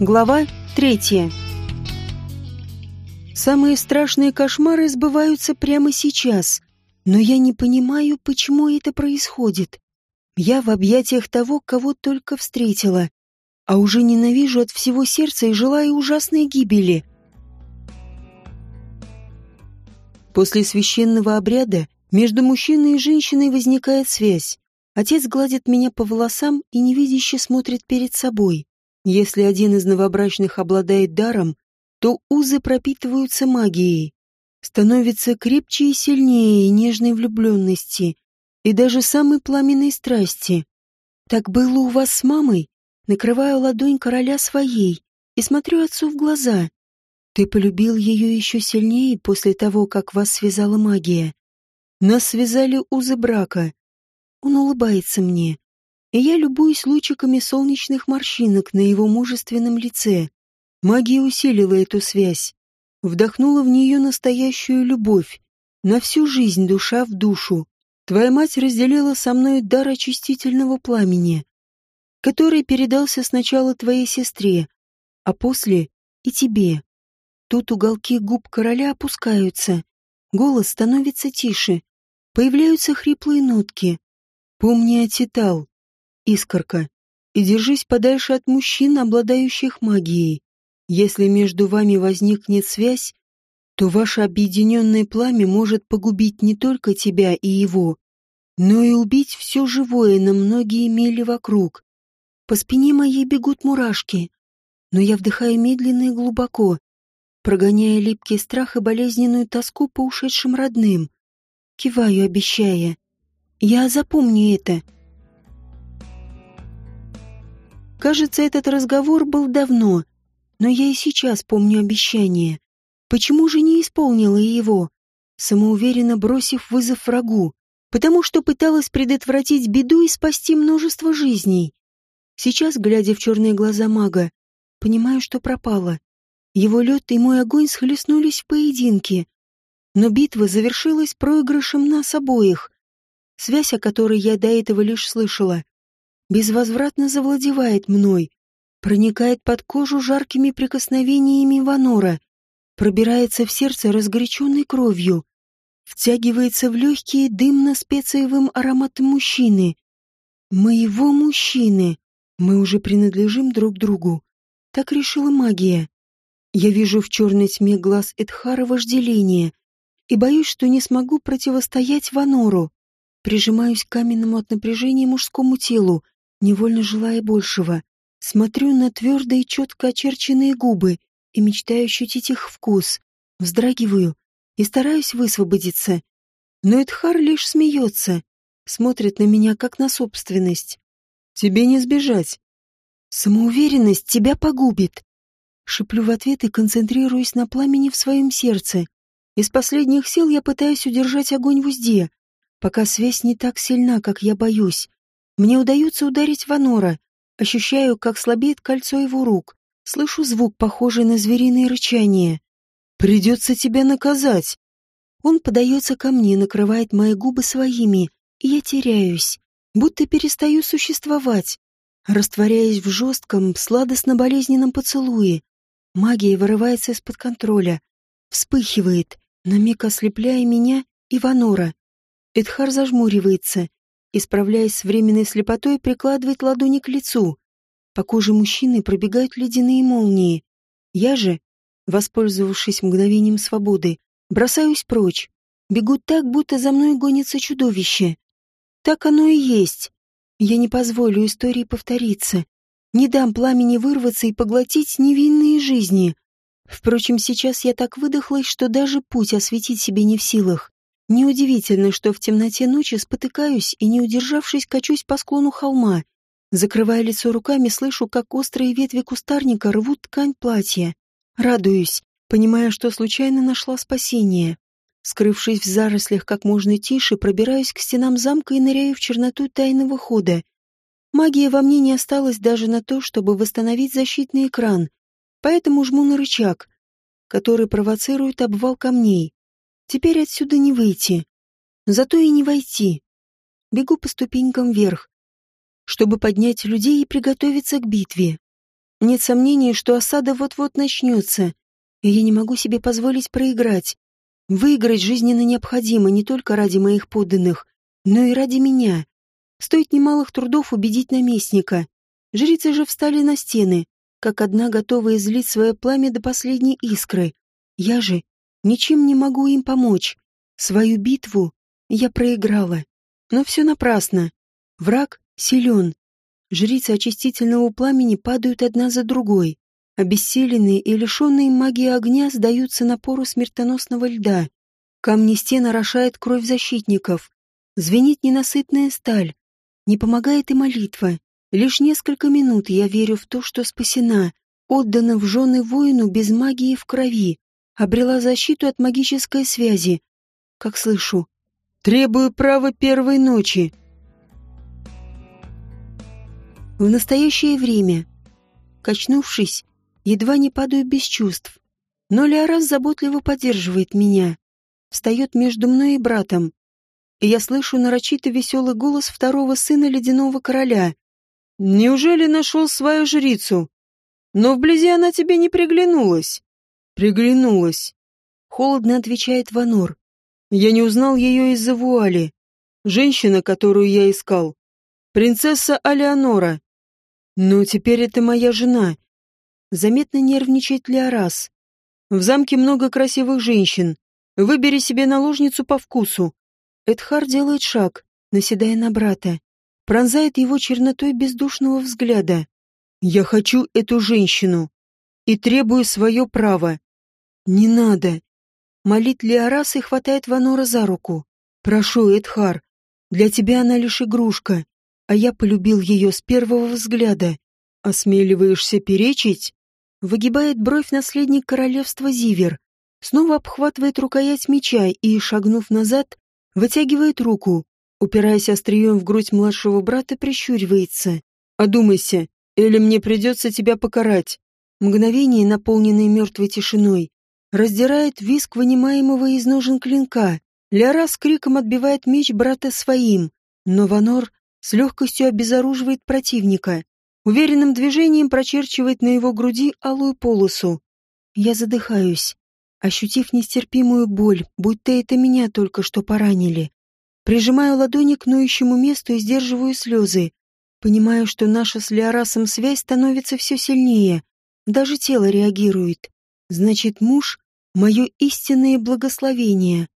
Глава третья. Самые страшные кошмары сбываются прямо сейчас, но я не понимаю, почему это происходит. Я в объятиях того, кого только встретила, а уже ненавижу от всего сердца и желаю ужасной гибели. После священного обряда между мужчиной и женщиной возникает связь. Отец гладит меня по волосам и невидяще смотрит перед собой. Если один из новобрачных обладает даром, то узы пропитываются магией, становятся крепче и сильнее нежной влюбленности и даже самой пламенной страсти. Так было у вас с мамой? Накрываю ладонь короля своей и смотрю отцу в глаза. Ты полюбил ее еще сильнее после того, как вас связала магия. Нас связали узы брака. Он улыбается мне и я любуюсь лучиками солнечных морщинок на его мужественном лице. Магия усилила эту связь, вдохнула в нее настоящую любовь, на всю жизнь душа в душу. Твоя мать разделила со мной дар очистительного пламени, который передался сначала твоей сестре, а после и тебе. Тут уголки губ короля опускаются, голос становится тише, появляются хриплые нотки. Помни, Атитал, искорка, и держись подальше от мужчин, обладающих магией. Если между вами возникнет связь, то ваше объединенное пламя может погубить не только тебя и его, но и убить все живое на многие мили вокруг. По спине моей бегут мурашки, но я вдыхаю медленно и глубоко, прогоняя липкий страх и болезненную тоску по ушедшим родным. Киваю, обещая. Я запомню это. Кажется, этот разговор был давно, но я и сейчас помню обещание. Почему же не исполнила его, самоуверенно бросив вызов врагу? Потому что пыталась предотвратить беду и спасти множество жизней. Сейчас, глядя в черные глаза мага, понимаю, что пропала. Его лед и мой огонь схлестнулись в поединке. Но битва завершилась проигрышем нас обоих. Связь, о которой я до этого лишь слышала, безвозвратно завладевает мной, проникает под кожу жаркими прикосновениями Ванора, пробирается в сердце разгоряченной кровью, втягивается в легкие дымно-специевым ароматом мужчины. Моего мужчины. Мы уже принадлежим друг другу. Так решила магия. Я вижу в черной тьме глаз Эдхара вожделение и боюсь, что не смогу противостоять Ванору. Прижимаюсь к каменному от напряжения мужскому телу, невольно желая большего. Смотрю на твердые, четко очерченные губы и мечтаю ощутить их вкус. Вздрагиваю и стараюсь высвободиться. Но Эдхар лишь смеется, смотрит на меня как на собственность. «Тебе не сбежать». «Самоуверенность тебя погубит». Шиплю в ответ и концентрируюсь на пламени в своем сердце. Из последних сил я пытаюсь удержать огонь в узде, пока связь не так сильна, как я боюсь. Мне удается ударить Ванора. Ощущаю, как слабеет кольцо его рук. Слышу звук, похожий на звериное рычание. «Придется тебя наказать!» Он подается ко мне, накрывает мои губы своими, и я теряюсь, будто перестаю существовать, растворяясь в жестком, сладостно-болезненном поцелуе. Магия вырывается из-под контроля, вспыхивает, на миг ослепляя меня и Ванора. Эдхар зажмуривается, Исправляясь с временной слепотой, прикладывает ладони к лицу. По коже мужчины пробегают ледяные молнии. Я же, воспользовавшись мгновением свободы, бросаюсь прочь. Бегу так, будто за мной гонится чудовище. Так оно и есть. Я не позволю истории повториться. Не дам пламени вырваться и поглотить невинные жизни. Впрочем, сейчас я так выдохлась, что даже путь осветить себе не в силах. Неудивительно, что в темноте ночи спотыкаюсь и, не удержавшись, качусь по склону холма. Закрывая лицо руками, слышу, как острые ветви кустарника рвут ткань платья. Радуюсь, понимая, что случайно нашла спасение. Скрывшись в зарослях как можно тише, пробираюсь к стенам замка и ныряю в черноту тайного хода. Магия во мне не осталась даже на то, чтобы восстановить защитный экран, поэтому жму на рычаг, который провоцирует обвал камней. Теперь отсюда не выйти. Зато и не войти. Бегу по ступенькам вверх, чтобы поднять людей и приготовиться к битве. Нет сомнений, что осада вот-вот начнется, и я не могу себе позволить проиграть. Выиграть жизненно необходимо не только ради моих подданных, но и ради меня. Стоит немалых трудов убедить наместника. Жрицы же встали на стены, как одна готова излить свое пламя до последней искры. Я же ничем не могу им помочь. Свою битву я проиграла. Но все напрасно. Враг силен. Жрицы очистительного пламени падают одна за другой. Обессиленные и лишенные магии огня сдаются напору смертоносного льда. Камни стен орошает кровь защитников. Звенит ненасытная сталь. Не помогает и молитва. Лишь несколько минут я верю в то, что спасена, отдана в жены воину без магии в крови, обрела защиту от магической связи. Как слышу. «Требую права первой ночи». В настоящее время, качнувшись, едва не падаю без чувств. Но Леорас заботливо поддерживает меня, встает между мной и братом. И я слышу нарочито веселый голос второго сына ледяного короля. «Неужели нашел свою жрицу? Но вблизи она тебе не приглянулась?» «Приглянулась», — холодно отвечает Ванор. «Я не узнал ее из-за вуали. Женщина, которую я искал. Принцесса Алеонора. Но теперь это моя жена, Заметно нервничает Леорас. В замке много красивых женщин. Выбери себе наложницу по вкусу. Эдхар делает шаг, наседая на брата. Пронзает его чернотой бездушного взгляда. Я хочу эту женщину. И требую свое право. Не надо. Молит Леорас и хватает Ванора за руку. Прошу, Эдхар. Для тебя она лишь игрушка. А я полюбил ее с первого взгляда. Осмеливаешься перечить? Выгибает бровь наследник королевства Зивер, снова обхватывает рукоять меча и, шагнув назад, вытягивает руку, упираясь острием в грудь младшего брата, прищуривается. «Одумайся, или мне придется тебя покарать». Мгновение, наполненное мертвой тишиной, раздирает виск вынимаемого из ножен клинка. Ляра с криком отбивает меч брата своим, но Ванор с легкостью обезоруживает противника уверенным движением прочерчивает на его груди алую полосу. Я задыхаюсь, ощутив нестерпимую боль, будто это меня только что поранили. Прижимаю ладони к ноющему месту и сдерживаю слезы. Понимаю, что наша с Леорасом связь становится все сильнее. Даже тело реагирует. Значит, муж — мое истинное благословение.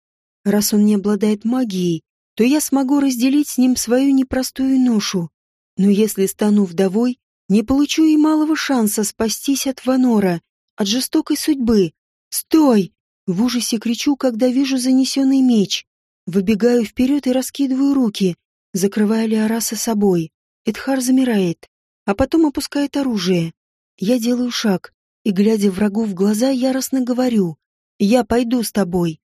Раз он не обладает магией, то я смогу разделить с ним свою непростую ношу. Но если стану вдовой, не получу и малого шанса спастись от Ванора, от жестокой судьбы. «Стой!» В ужасе кричу, когда вижу занесенный меч. Выбегаю вперед и раскидываю руки, закрывая Леораса собой. Эдхар замирает, а потом опускает оружие. Я делаю шаг и, глядя врагу в глаза, яростно говорю. «Я пойду с тобой.